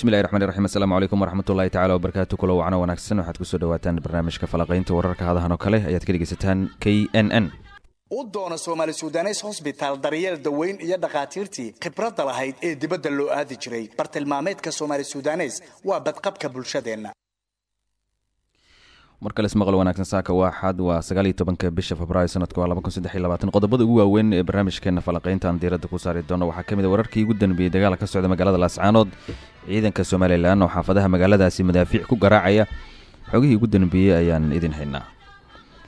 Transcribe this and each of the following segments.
bismillahi raxmaan raxiim asalaamu calaykum waraxmatullahi tacala wabarakaatu kula wacno wanaagsan. Waxaad ku soo dhawaataan barnaamijka falaqaynta wararka hadahan oo kale. Ayaad ka dhegeysataan k n n. U doona soomaali sudanes hosbitaal daryeel daweyn iyo dhakhaatiirtii khibradda lahayd ee dibadda loo aadi jiray. Bartilmaameedka soomaali sudanes waa badqabka bulshadeenna mar kale ismaqal wanaagsan saaka waaxad waa sagaaliyo tobanka bisha februaayo sanadka waa laba kun saddex iyo labaatan. Qodobada ugu waaweyn ee barnaamijkeena falaqayntaan diiradda ku saari doono waxaa ka mid a wararkii ugu danbeeyey dagaal ka socda magaalada laascaanood ciidanka somalilan oo xaafadaha magaaladaasi madaafiic ku garaacaya. Xogihii ugu danbeeyey ayaan idin haynaa.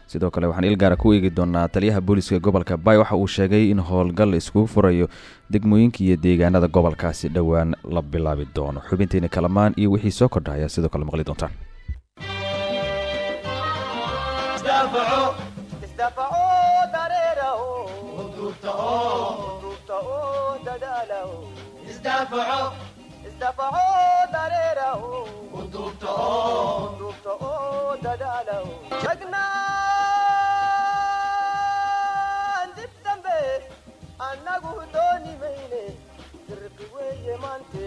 Sidoo kale waxaan ilgaara ku eegi doonaa taliyaha booliska gobolka bay waxa uu sheegay in howlgal iskugu furayo degmooyinka iyo deegaanada gobolkaasi dhowaan la bilaabi doono. Xubinteena kalamaan iyo wixii soo kordha ayaa sidoo kale maqli doontaan anagu dooni mayne dirqi weeye maante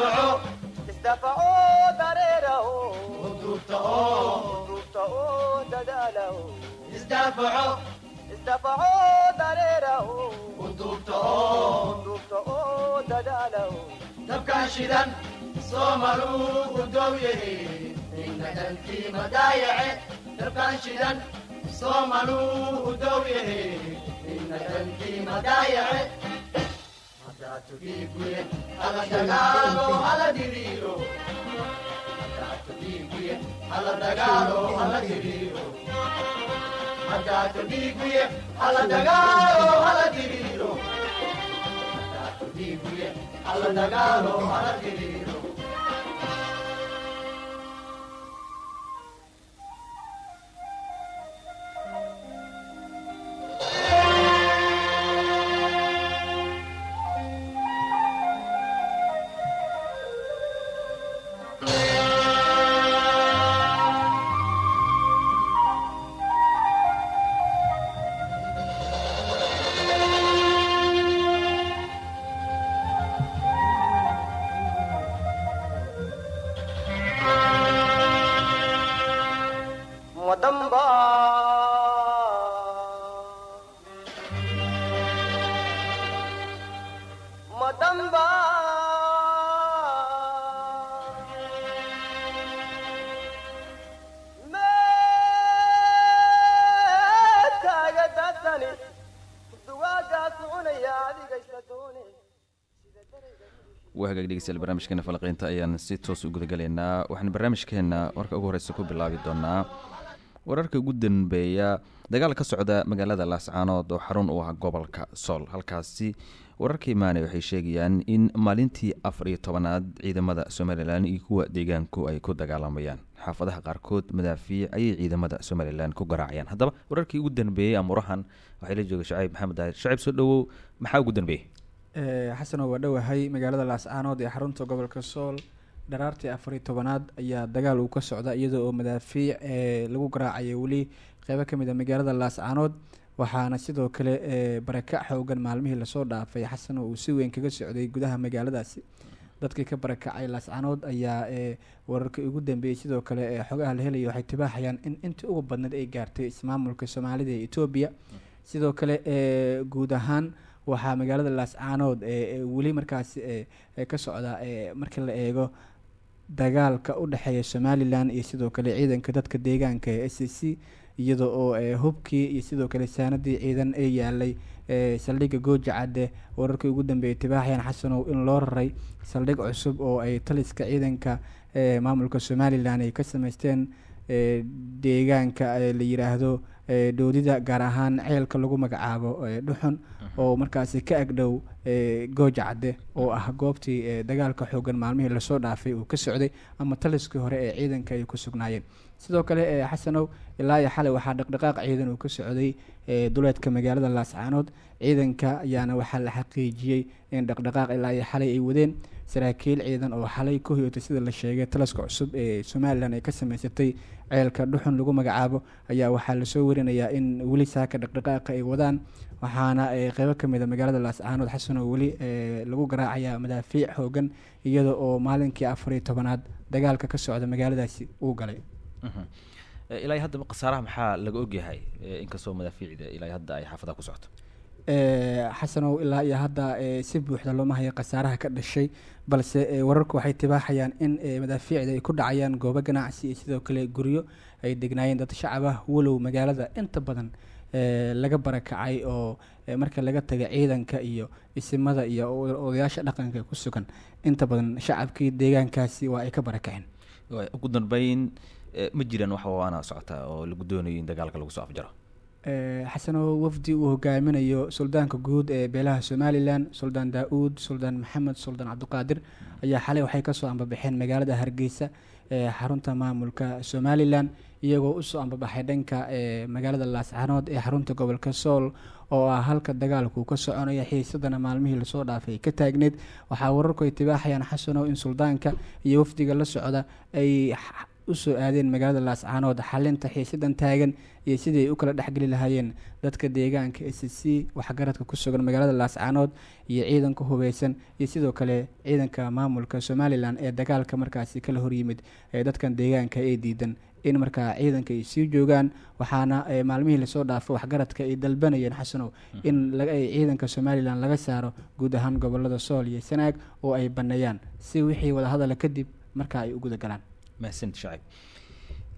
halaysdile isdafacoo dareeraho duubta oo dadaalaho isdafacoo dareeraho duubta oo dadaalaho dabkaan shidan soomaluu u dow yahe ninka dalkii madaayace dabkaan shidan soomaluu u dow yahe ninka dalkii madaayace hadaatudhiiguye hala dagaalo hala diriiro hadaatudhiiguye hala dagaalo hala diriiro hadaatudhiiguye hala dhegeystayaal barnaamijkeena falaqeynta ayaan si toos u gudagalaynaa waxaan barnaamijkeena warka ugu horeysa ku bilaabi doonaa wararka ugu danbeeya dagaal ka socda magaalada laascaanood oo xarun u ah gobolka sool halkaasi wararka imaanay waxay sheegayaan in maalintii afar iyo tobanaad ciidamada somalilan iyo kuwa deegaanku ay ku dagaalamayaan xaafadaha qaarkood madaafiic ayay ciidamada somalilan ku garaacayaan. Haddaba wararkii ugu danbeeyey amurahan waxaa la jooga shaciib maxamed. Daahir shaciib soo dhowow maxaa ugu danbeeyey xasanoo waa dhowahay magaalada laascaanood ee xarunta gobolka sool dharaartii afariyo tobanaad ayaa dagaal uu ka socda iyadoo oo madaafiic ee lagu garaacaya weli qeybo ka mid a magaalada laascaanood waxaana sidoo kale barakac xoogan maalmihii la soo dhaafay xasan oo uu si weyn kaga socday gudaha magaaladaasi. Dadkii ka barakacay laascaanood ayaa wararkii ugu dambeeyey sidoo kale xogaha la helaya waxay tibaaxayaan in intii ugu badneed ay gaartay ismaamulka soomaalida ee etoobiya sidoo kale guud ahaan waxaa magaalada laascaanood weli markaas ka socda markii la eego dagaalka u dhexeeya somalilan iyo sidoo kale ciidanka dadka deegaanka ee s c iyada oo hubkii iyo sidoo kale saanadii ciidan ee yaalay saldhigga gooja cadde wararkii ugu dambeeyay tibaaxyan xasanow in loo raray saldhig cusub oo ay taliska ciidanka maamulka somalilan ay ka sameysteen deegaanka la yiraahdo dhoodida gaar ahaan ceelka lagu magacaabo dhuxun oo markaasi ka agdhow gooja cadde oo ah goobtii dagaalka xoogan maalmihii la soo dhaafay uu ka socday ama taliskii hore ee ciidanka ay ku sugnaayeen sidoo kale xasanow ilaa iyo xalay waxaa dhaqdhaqaaq ciidan uu ka socday duleedka magaalada laascaanood ciidanka ayaana waxaa la xaqiijiyey in dhaqdhaqaaq ilaa iyo xalay ay wadeen. Saraakiil ciidan oo xalay ku hoyotay sida la sheegay taliska cusub ee somalilan ay ka sameysatay ceelka dhuxun lagu magacaabo ayaa waxaa la soo warinayaa in weli saaka dhaqdhaqaaqa ay wadaan. Waxaana qeybo ka mid a magaalada laascaanood xasan oo weli lagu garaacaya madaafiic xoogan iyada oo maalinkii afariyo tobanaad dagaalka ka socda magaaladaasi uu galay ilaa haddaba khasaaraha maxaa laga ogyahay inkastoo madaafiicda ilaa hadda ay xaafadaha ku socoto? Xasanow ilaa iyo hadda si buuxda looma hayo khasaaraha ka dhashay balse wararku waxay tibaaxayaan in madaafiicda ay ku dhacayaan goobo ganacsi iyo sidoo kale guryo ay degnaayeen dad shacab ah walow magaalada. Inta badan laga barakacay oo marka laga taga ciidanka iyo isimada iyo odayaasha dhaqanka ku sugan inta badan shacabkii deegaankaasi waa ay ka barakaceen. Ugu dambeyn ma jiraan wax waana socotaa oo lagu doonayo in dagaalka lagu soo afjaro? Xasanow wafdi uu hogaaminayo suldaanka guud ee beelaha somalilan suldaan daa-uud suldaan maxamed suldaan cabdiqaadir ayaa xalay waxay ka soo ambabaxeen magaalada hargeysa ee xarunta maamulka somalilan iyagoo u soo ambabaxay dhanka magaalada laascaanood ee xarunta gobolka sool oo ah halka dagaalku ka soconaya xiisadana maalmihii la soo dhaafay. Ka taagneed waxaa wararku ay tibaaxayaan xasanow in suldaanka iyo wafdiga la socda ay u soo aadeen magaalada laascaanood xalinta xiisadan taagan iyo sidii ay u kala dhexgeli lahaayeen dadka deegaanka s c waxgaradka ku sugan magaalada laascaanood iyo ciidanka hubeysan iyo sidoo kale ciidanka maamulka somalilan ee dagaalka markaasi kala horyimid ee dadkan deegaanka ee diidan in markaa ciidanka ay sii joogaan waxaana maalmihii la soo dhaafo waxgaradka ay dalbanayeen xasanow in ay ciidanka somalilan laga saaro guud ahaan gobollada sool iyo sanaag oo ay baneeyaan si wixii wadahadala kadib markaa ay u guda galaan mahadsanid shacib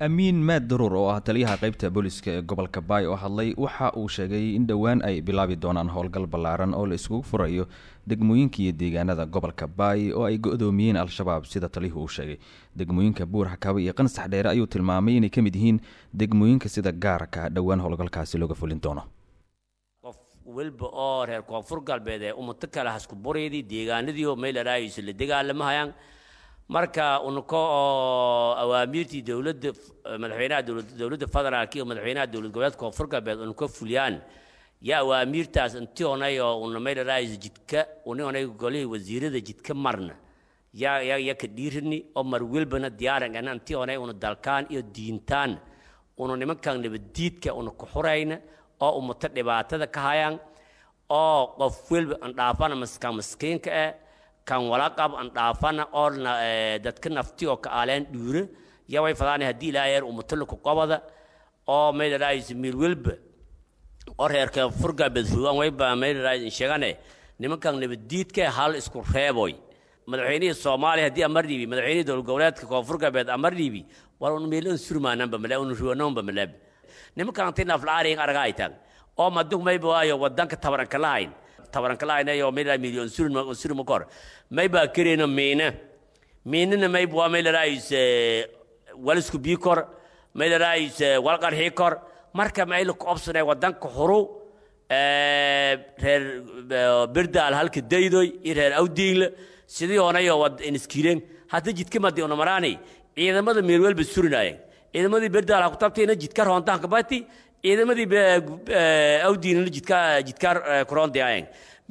amiin maad daruur oo ah taliyaha qeybta booliska ee gobolka baay oo hadlay waxa uu sheegay in dhowaan ay bilaabi doonaan howlgal ballaaran oo la iskugu furayo degmooyinka iyo deegaanada gobolka baay oo ay go-doomiyeen al-shabaab sida taliyuhu uu sheegay. Degmooyinka buur xakaaba iyo qansax dheere ayuu tilmaamay inay ka mid yihiin degmooyinka sida gaarka dhowaan howlgalkaasi looga fulin doono. Qof welba oo reer koonfur galbeed ee umato kale hasku bureydii deegaanadii meylaraayayso la dagaalamahayaan marka unako oo awaamiirtii dowladda madaxweynaha dowladda federaalk iyo madaxweynaha dowlad goboleedka koonfur galbeed unako fuliyaan. Ya awaamiirtaas intii onay oo una meylaraayayso jidka uni onay golihii wasiirada jidka marna. Ya ya ya ka dhiirini oo mar welbana diyaarangana intii onay una dalkaan iyo diintaan una nimankan nabaddiidka una ku xurayna oo umato dhibaatada ka hayaan oo qof welba andhaafana maskaan maskiinka eh kan walaqab an dhaafana oorna dadka nafti oo ka aaleen dhuure yaway fadaana haddii ilaaheer umatalo ku oo meydaraayis miil welba oo reerka furgaabed rugan wayba meydaraayis sheegane nimankan nabaddiidka hal isku reeboy madaxweynihii soomaaliya haddii amar dhiibi madaxweynihii dowlad goboleedka koonfur galbeed amar dhiibi war un meel un surmaananba male un ruwanonba maleb nimankan intii naflaariin araga ay taag oo madug mayba waayo tabaranka lahayn tabaranka lahayn ayo meel milyon surma surma kor mayba kirina miina miinina mayba waa meel raayis walisku bi kor meel raayis wal qarxi kor marka mayl ku obsanay wadanka xuru reer birdaal halka daydoy iyo reer awdiinle sidii onayo wad inskiireen hadda jidka madi ona maraani. Ciidamada meel walba surinaayeen. Ciidamadii birdaal ha ku tabtayna jidka roontaan kabati ciidamadii awdiinna jidka jidka kuroondaayeen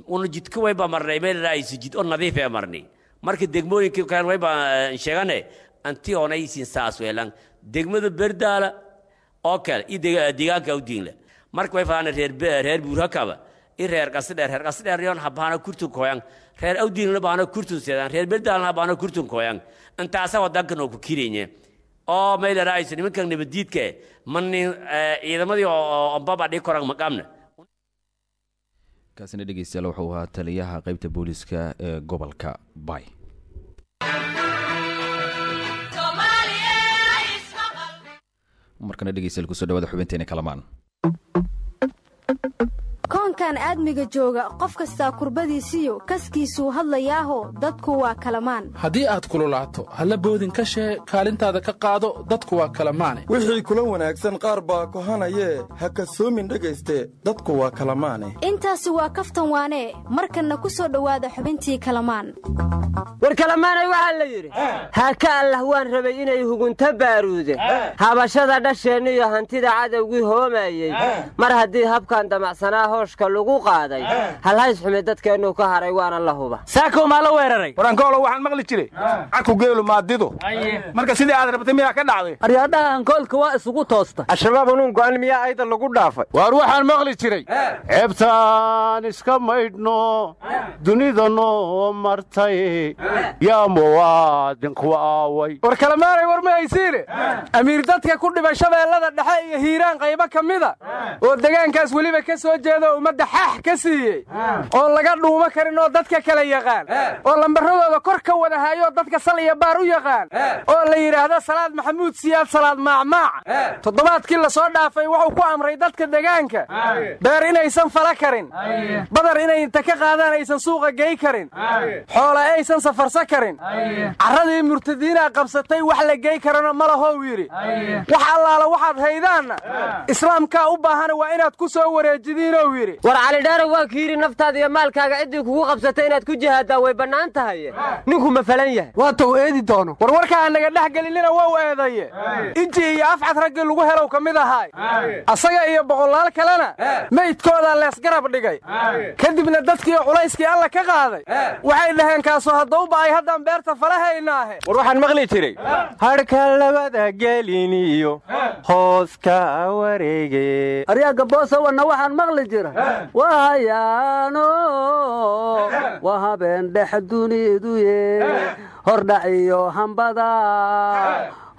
una jidka wayba marnay meel raayis jid oo nadiif ee marnay. Marka degmooyinka kan wayba sheegane anti onaysin saas weelan degmada berdaala oo kale iyo deegaanka awdiinle marka way fadaan reer reer buurakaba i reer qasidheer reer qasidheer yon habahana kurtun koyan reer awdiinle bahana kurtun seedan reer berdaalna bahana kurtun koyan intaasa wadanka noo ku kirenye oo meel raayis nimankan nabadiidka manin ciidamadii oo ombaba dhii koran maqamna kaasina dhegeystayaal wuxuu ahaa taliyaha qeybta booliska ee gobolka bay markana dhegeystayaal ku soo dhawaada xubinteena kalamaan koonkan aadmiga jooga qof kastaa kurbadiisiyo kaskiisuu hadlayaaho dadku waa kalamaan. Haddii aad kululaato halla boodin ka shee kaalintaada ka qaado dadku waa kalamaane. Wixii kula wanaagsan qaar baa kohanayee ha kasoomin dhegayste dadku waa kalamaane. Intaasi waa kaftan waanee markanna ku soo dhowaada xubintii kalamaan. War kalamaanay waxaa la yidhi haaka allah waan rabay inay hugunta baaruude. Habashada dhasheenniyo hantida cadowgii hoomayey mar haddii habkan damacsanaa hooshka lagu qaaday. Halhays xume dadkeennuu ka haray waana la huba. Saakow maa la weeraray? Warankoolo waxaan maqli jiray. Cadku geelu maadidu marka sidii aad rabtay miyaa ka dhacday? Aryaadhaha ankoolka waa isugu toosta. Al-shabaab go'an miyaa ayda lagu dhaafay? Waar waxaan maqli jiray. Ceebtaan iska maydhno dunida noo martay. Yaa muwaadinku aaway. War kalemaanay war ma haysiine? Amiir dadka ku dhibay shabeellada dhexe iyo hiiraan qaybo ka mida? Oo degaankaas weliba ka soo jeeda ummadda xaax ka siiyey. Oo laga dhuumo karin oo dadka kala yaqaan. Oo lambaradooda kor ka wada haayoo dadka sal iyo baar u yaqaan. Oo la yidhaahdo salaad maxamuud siyaad salaad maacmaac toddobaadkii la soo dhaafay wuxuu ku amray dadka degaanka beer inaysan fala karin. Badar inay inta ka qaadaan aysan suuqa gey karin. Xoola aysan safarsa karin. Carradii murtadiinaa qabsatay wax la gey karana ma lahow yidhi. Wax allaala waxaad haydaanna. Islaamkaa u baahana waa inaad ku soo wareejidiinow yidhi war calidheerow waa ki yidhi naftaada iyo maalkaaga ciddii kugu qabsatay inaad ku jihaaddaa way bannaan tahay. Ninku ma falan yahay. Waa tou eedi doono. War warka aan naga dhex gelinina waa u eedaye. Inji iyo afcad raggii lagu helow ka mid ahaay asaga iyo boqolaal kalena meydkoodaa leesgarab dhigay. Kadibna dadkiiyo culayskii alla ka qaaday. Waxay dhaheen kaasoo haddauba ay haddaan beerta falahaynaahe war waxaan maqli jiray. Hadhka labada geliniyo hooska wareege aryaagga boosawanna waxaan maqli jira waa hayaano waa habeen dhex duniduye hordhac iyo hambada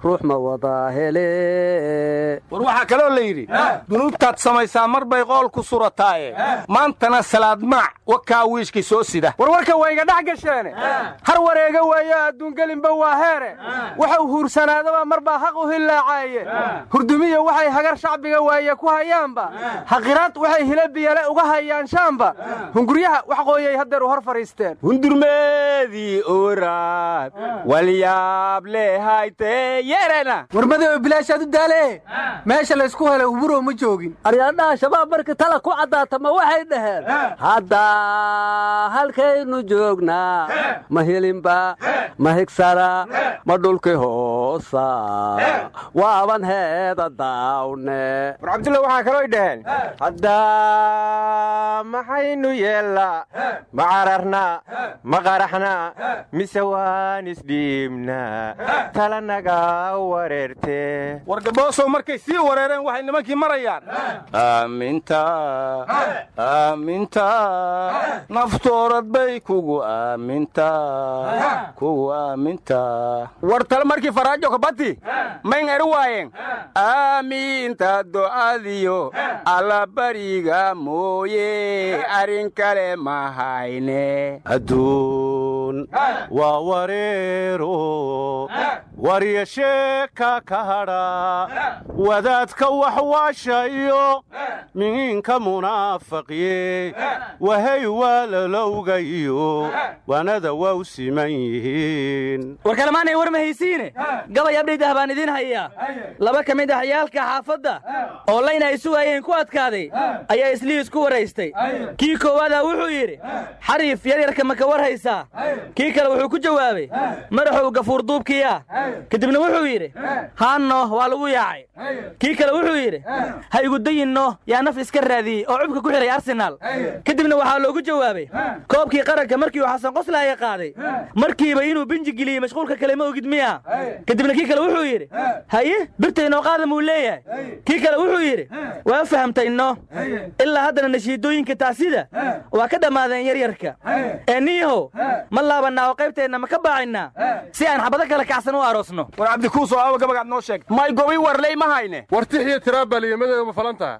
ruux ma wadaa hele. War waxaa kaloo la yidhi dunuubtaad samaysaa mar bay qool ku surataaye. Maantana salaad maac wakaa wiishkii soo sida. Warwarka wayga dhex gasheene. Har wareega weeyo adduungelinba waa heere. Waxau huursanaadaba mar baa haq u hillaacaye hurdumiya waxay hagar shacbiga waaye ku hayaanba haqiraad waxay hila biyale uga hayaan shaamba hunguryaha wax qooyay haddeer u hor fadhiisteen. Hundurmeedii oraad walyaab leehaytee warmadoo bilaashaad u daale meesha laysku helay uburow ma joogin. Aryaadhaha shabaab marka tala ku caddaata ma waxay dhaheen? Hadda halkaynu joognaa. Ma hilinba ma higsana? Ma dhulki hoosa? Waaban heeda daawne. War cabdulla waxaa kalooy dhaheen. Hadda maxaynu yeellaa ma cararna. Ma qaraxna. Mise waan isdhiibnaa talanaga war gaboosow markay sii wareereen waxay nimankii marayaan. Aaminta aaminta naftoorad bay kugu aamintaa kugu aamintaa war tale markii faraajo kabati mayn eri waayeen. Aamiinta do'adiyo allabariga mooye arrin kale ma hayne waa wareero waryasheeka ka hadha wadaadka waxwaashayo mihiinka munaafaqiye wahay waalalowgayo waanada waa u siman yihiin. War kalemaanay war ma haysiine gabay abdhaydah baan idiin hayaa. Laba ka mid ah ciyaalka xaafadda oo layna ay sugaayeen ku adkaaday ayaa isliis ku waraystay. Kii koowaadaa wuxuu yidhi xariif yaryarka ma ka war haysaa kii kale wuxuu ku jawaabay madaxow gafuur duubkiya kadibna wuxuu yidhi haanno waa lagu yaacay. Kii kale wuxuu yidhi ha igu dayinno yaa naf iska raadiyey oo cubka ku xidhay arsenaal kadibna waxaa loogu jawaabay. Koobkii qaranka markii uu xasan qoslaaya qaaday markiiba inuu binji geliyey mashquulka kale ma ogid miya kadibna kii kale wuxuu yidhi haye birtaynoo qaadam uu leeyahay. Kii kale wuxuu yidhi waa fahamtayno ilaa haddana nashiidooyinka taasida waa ka dhammaadeen yaryarka. Ee niyahow ma laabannaa oo qaybteenna ma ka baacinnaa si aan xabado kale kacsan u aro aroosno. War cabdikuusoo aawa gabagaad noo sheeg. May gobi warley ma hayne. War tix iyo tiraabaliyamadooda ma falan taha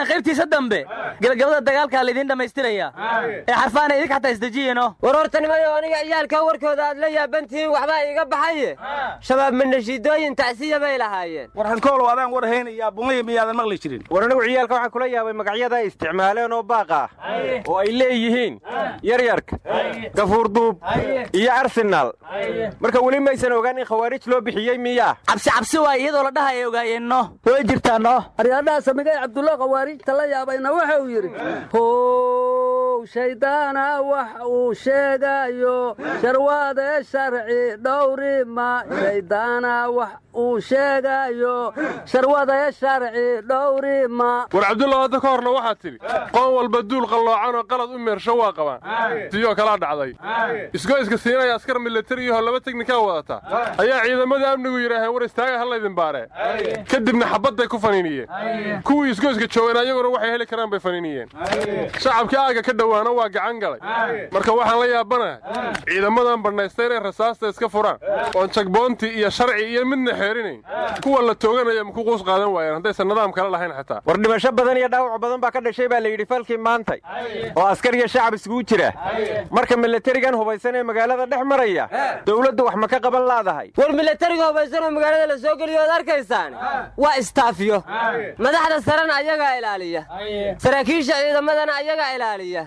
gabaygan qaybtiisa dambe. Gebagabada dagaalkaa laydin dhammaystiraya. Ee xarfaana idinka xataa isdejiyeno war horta nimayo aniga ciyaalka warkooda aad la yaabantihiin waxbaa iiga baxaye. Shabaab manashiidooyin tacsiya bay lahaayeen war hankoolow adaan war haynayaa bunlaya miyaadan maqli jirin. War anigu ciyaalka waxaan kula yaabay magacyada ay isticmaaleen oo baaq ah oo ay leeyihiin. Yaryarka gafuurduub iyo arsenaal marka weli maysan ogaan in khawaarij loo bixiyey miyaa. Cabsi cabsi waa iyadoo la dhaha ay ogaayeenno. Way jirtaanno khawaarijta la yaabayna waxa uu yidhi how shayddaana wax uu sheegayo sharwaade sharci dhowrima shayddaana wax uu sheegayo sharwade sharci dhowrima war cabdulla hadda ka horna waxaad tidhi qoon walba duul qalloocan oo qalad u meersho waa qabaan. Siyoo kalaa dhacday. Isgoyska siinaya askar milatariyaho laba teknikaa wadata. Ayaa ciidamada amnigu yidhaaheen war istaaga ha laydin baaree kadibna xabadday ku faniiniyeen. Kuwii isgoyska joogeen ayaguna waxay heli karaan bay faniiniyeen. Shacabkii aagga ka dhowaana waa gacan galay. Marka waxaan la yaabanahay ciidamadan badhnaysta inay rasaasta iska furaan oon jagboonti iyo sharci iyo midna xeerinayn kuwa la tooganaya maku quus qaadan waayeen haddaysan nidaam kale lahayn xataa. War dhimasho badan iyo dhaawac badan baa ka dhashay baa la yidhi falkii maantay. Oo askar iyo shacab isugu jira. Marka milatarigan hubaysan ee magaalada dhex maraya dowladdu wax ma ka qaban laadahay. War milatariga hubaysan oo magaalada la soo geliyo oad arkaysaan waa istaafiyo madaxda sarena ayagaa ilaaliya. Saraakiisha ciidamadana ayagaa ilaaliya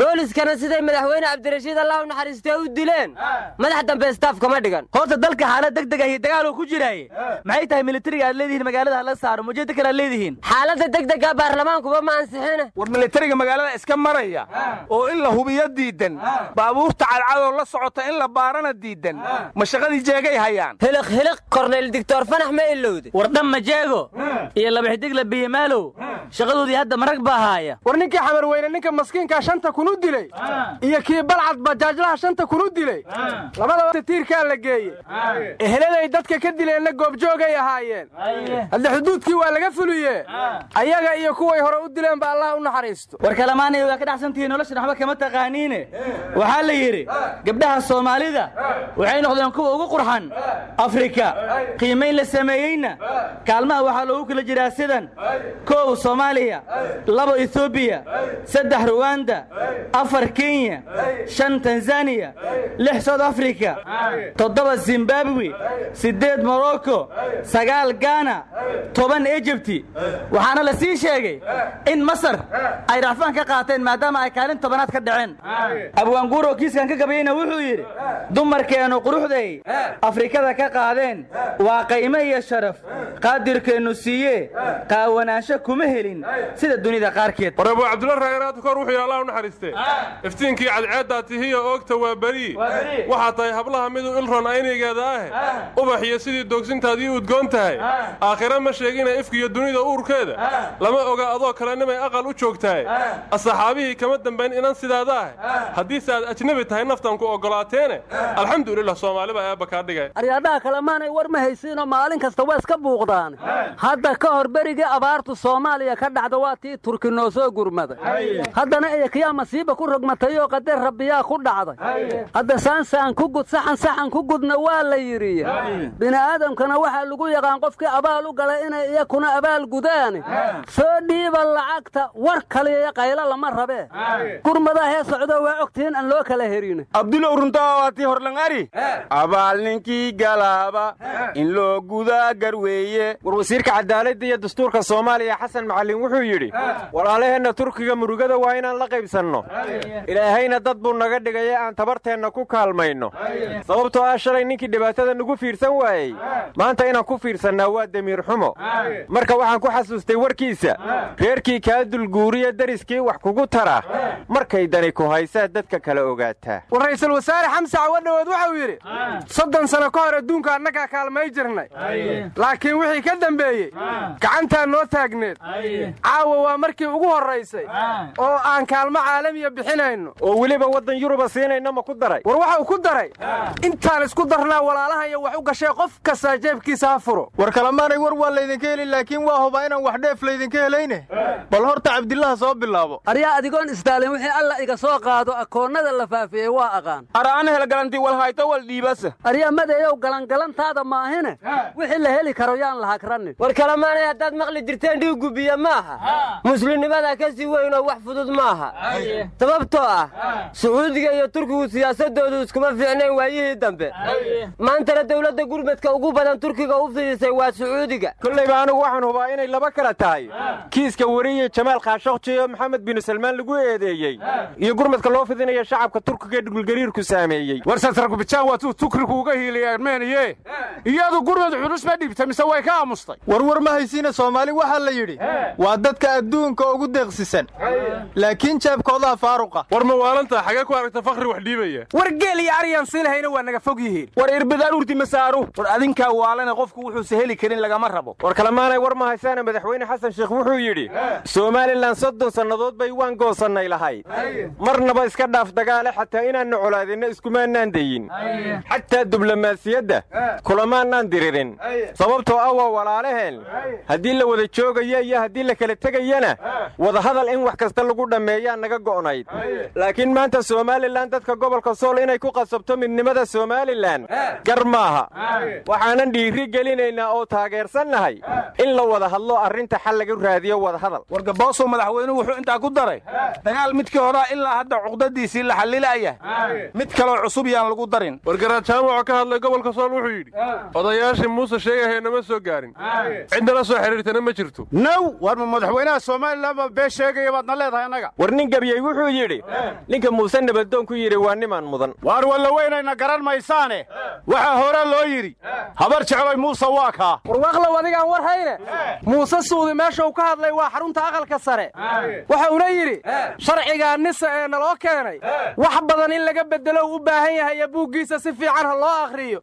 booliskana siday madaxweyne cabdirashiid allah u naxariistee u dileen? Madax dambe istaaf kama dhigan. Horta dalka xaalad deg deg ahi dagaaluu ku jiraaye maxay tahay militariga aad leedihiin magaalada hala saaro? Mujeeda kale aad leedihiin? Xaaladda degdega baarlamaankuba ma ansixine war militariga magaalada iska maraya oo in la hubiyo diidan baabuurta cadcadoo la socota in la baarana diidan ma shaqadii jeegay hayaan. Hiliq hiliq korneyl dictor fanax ma ilowde war dhamma jeego. Iyo labaxidigla biyimaalow shaqadoodii hadda marag baa haaya. War ninkii xamar weyne ninka maskiinkaa shanta kun u dilay iyo kii balcad bajaajlaha shanta kun u dilay labadaba tiirkaa la geeye eheladay dadka ka dileenna goobjoogay ahaayeen. Hadde xuduudkii waa laga fuliye ayaga iyo kuway hore u dileen ba allah u naxariisto. War kalamaanay waa ka dhacsantihiin noloshan waxba kama taqaaniine. Waxaa la yidhi gabdhaha soomaalida waxay noqdeen kuwa ugu qurxan afrika. Qiimayn la sameeyeyna. Kaalmaha waxaa loogu kala jiraa sidan kow soomaaliya labo etoobiya saddex ruwanda afar kenya shan tanzaniya lix soud afrika toddoba zimbabwe siddeed morocco sagaal gana toban ejibti waxaana la sii sheegay in masar ay racfaan ka qaateen maadaama ay kaalin tobanaad ka dhaceen. Abwaanguuro kiiskan ka gabayeyna wuxuu yidhi dumarkeennu quruxday afrikada ka qaadeen waa qaymo iyo sharaf. Qaadirkeennu siiye qaawanaansho kuma helin. Sida dunida qaarkeed naxariiste iftiinkii cadceeddaa tihiyo oogta waa beri. Waxaa tahay hablaha miduu ilron aynaygeeda ahe ubax iyo sidii doogsintaadii udgoon tahay. Aakhira ma sheegina ifkiyo dunida uurkeeda. Lama oga adoo kale nimay aqal u joogtahay. Asxaabihii kama dambayn inan sidaada ah. Haddiise aad ajnabi tahay naftan ku oggolaateene alxamdulilah soomaaliba eebba kaa dhigay. Aryaadhaha kalemaanay war ma haysiinoo maalin kasta waa iska buuqdaan. Hadda ka hor berigii abaartu soomaaliya ka dhacda waa tii turki noo soo gurmaday. Haddana eekiyaa masiiba ku rogmatayoo qadar rabbiyaa ku dhacday. Hadda saansaan ku gud saxan saxan ku gudna waa la yidhi bini'aadamkana waxaa lagu yaqaan qofkii abaal u galay inay iyakuna abaal gudaani soo dhiiba lacagta war kaliya qaylo lama rabee gurmadaa hee socdo waa ogtihiin aan loo kala herin abdulow runtaa waa tii horlanqari abaal ninkii galaaba in loo gudaa garweeye war wasiirka cadaaladda iyo dastuurka soomaaliya xasan macallin wuxuu yidhi walaalaheenna turkiga murugada waa inaan la qaybsanno ilaahayna dad buu naga dhigay ee aan tabarteenna ku kaalmayno. Sababtoo ah shalay ninkii dhibaatada nagu fiirsan waayey. Maanta inaan ku fiirsannaa waa demiir xumo. Marka waxaan ku xasuustay warkiisa. Reerkii kaa dulguuriya deriskii wax kugu tara. Markay dani ku haysaa dadka kala ogaataa. War ra'iisul wasaare xamse cawadhowood wuxuu yidhi soddon sano ka hor adduunka annagaa kaalmay jirnay. Laakiin wixii ka dambeeyey gacantaa noo taagneed. Caawa waa markii ugu horraysay oo aan kaalmo caalamiya bixinayno. Oo weliba waddan yuruba siinayna ma ku daray. War waxau ku daray. Intaan isku darnaa walaalahaya wax u gashay qof kastaa jeebkiisa ha furo. War kalamaanay war waa laydinka heli laakiin waa hubaa inaan wax dheef laydinka helayne. Bal horta cabdillaha soo bilaabo. Aryaa adigoon istaalin wixii alla iga soo qaado akoonnada la faafiyey waa aqaan. Araana helgalanti walhayto wal dhiibasa aryaa madeeyow galangalantaada maahine wixii la heli karo yaan la hakranin war kalamaanay haddaad maqli jirteen dhiiggu biyo maaha. Muslimnimadaa ka sii weynoo wax fudud maaha sababtoo ah? Sacuudiga iyo turkigu siyaasadoodu iskuma fiicnayn waayihii dambe. Maantana dawladda gurmadka ugu badan turkiga u fidisay waa sacuudiga. Kollayba anigu waxaan hubaa inay laba kala tahay. Kiiska weriye jamaal khaashokji oo maxamed binu salmaan lagu eedeeyey. Iyo gurmadka loo fidinaya shacabka turkiga dhulgariirku saameeyey. War satragubijaan waatuu tukrigu uga hiiliyay armeniye iyadu gurmad culus ma dhibta mise way ka aamustay? Warwar ma haysiina soomaali waxaa la yidhi. Waa dadka adduunka ugu deeqsisan laakiin jeebkoodaha faaruqa. War mawaalanta xagee ku aragta fakhri wax dhiibaya? War geel iyo aryaan siinahayna waa naga fog yihiin. War irbidaan urti masaaru war adinkaa waalana qofku wuxuuse heli karin lagama rabo. War kalemaanay war ma haysaana madaxweyne xasan sheekh wuxuu yidhi somalilan soddon sannadood bay waan goosannay lahayd marnaba iska dhaaf dagaale xataa inaanna colaadinna iskumaannaan dayin xataa diblomaasiyadda kulamaannaan diririn. Sababtoo ah waa walaalaheen haddii la wada joogayo iyo haddii la kala tegayana wadahadal in wax kasta lagu dhammeeyaa naga go'nayd. Laakiin maanta somalilan dadka gobolka sool inay ku qasabto midnimada somalilan gar maaha. Waxaanan dhiiri gelinaynaa oo taageersannahay in la wada hadlo arrinta xal laga raadiyo wadahadal wargaboosow madaxweynuhu wuxuu intaa ku daray dagaal midkii horaa ilaa hadda cuqdadiisii la xallilaya mid kaloo cusub yaan lagu darin. Wargaraad jaamaco ka hadlay gobolka sool wuxuu yidhi odayaashii muuse sheegahee nama soo gaarin. Cidnala soo xidhiirtana ma jirto. Naw war ma madaxweynaha somalilan baa bee sheegaya baadna leedahay annaga? War nin gabyey wuxuu yidhi ninka muuse nabadoon ku yidhi waa nimaan mudan. Waar walla weynayna garan maysaane. Waxaa hore loo yidhi habar jecloy muuse waa kaa. Warwaaqlow adigaan war hayne. Muuse suudi meeshuu ka hadlay waa xarunta aqalka sare. Waxauna yidhi sharcigaa nisa ee naloo keenay wax badan in laga beddelo u baahan yahay ee buuggiisa si fiican ha loo akhriyo.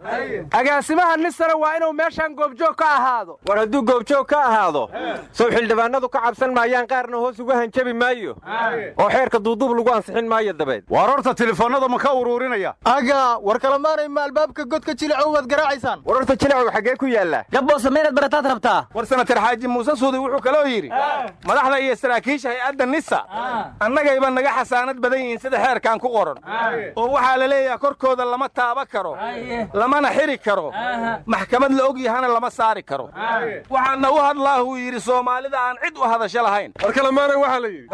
Agaasimaha nisana waa inuu meeshaan goobjoog ka ahaado. War hadduu goobjoog ka ahaado sow xildhibaanadu ka cabsan maayaan qaarna hoos uga hanjabi maayo oo xeerka duuduub lagu ansixin maayo dabeed. Waar horta telefoonnada ma ka uruurinaya? Aga war kalamaanay ma albaabka godka jilacow waad garaacaysaan war horta jilacow xaggee ku yaallaa gabboosa maynaad barataad rabtaa war sanatar xaaji muuse suudi wuxuu kaloo yidhi madaxda iyo saraakiisha hay'adda nisa annagayba naga xasaanad badan yihiin sida xeerkan ku qoran. Oo waxaa la leeyahay korkooda lama taaba karo lamana xiri karo maxkamad la og yahana lama saari karo. Waxaana u hadlaahuu yidhi soomaalida aan cid u hadasho lahayn. War kalamaanay waxaa la yidhi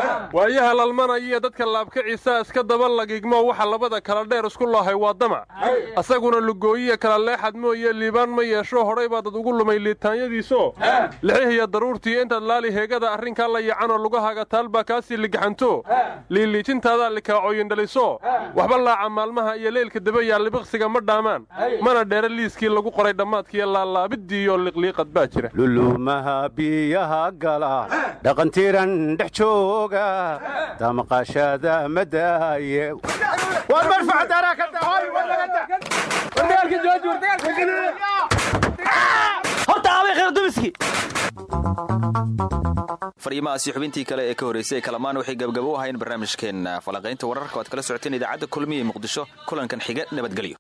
waayaha lalmanaya iyo dadka laabkaciisa iska daba lagigmo waxa labada kala dheer isku loohay waa damac. Asaguna lugooyiya kala leexad mooye liibaan ma yeesho hodhay baa dad ugu lumay liitaanyadiiso. Lixihiyo daruurtii intaad laali heegada arrinkaa la yacanoo lugahaaga taalbaa kaasii ligaxanto. Liiliijintaadaa likaacoyindhaliso waxba laaca maalmaha iyo leylka dabayaa libiqsiga ma dhaamaan. Mana dheere liiskii lagu qoray dhammaadkiiyo laalaabidii iyo liqliiqad baa jira. Lulumaha biyaha gala dhaqantiran dhex jooga horta aabay khayr fariimahaasi xubintii kale ee ka horraysay ee kalamaan waxay gabgabo u ahayn barnaamijkeenna falaqaynta wararka o ad kala socoteen idaacadda kulmiya ee muqdisho kulankan xiga nabadgelyo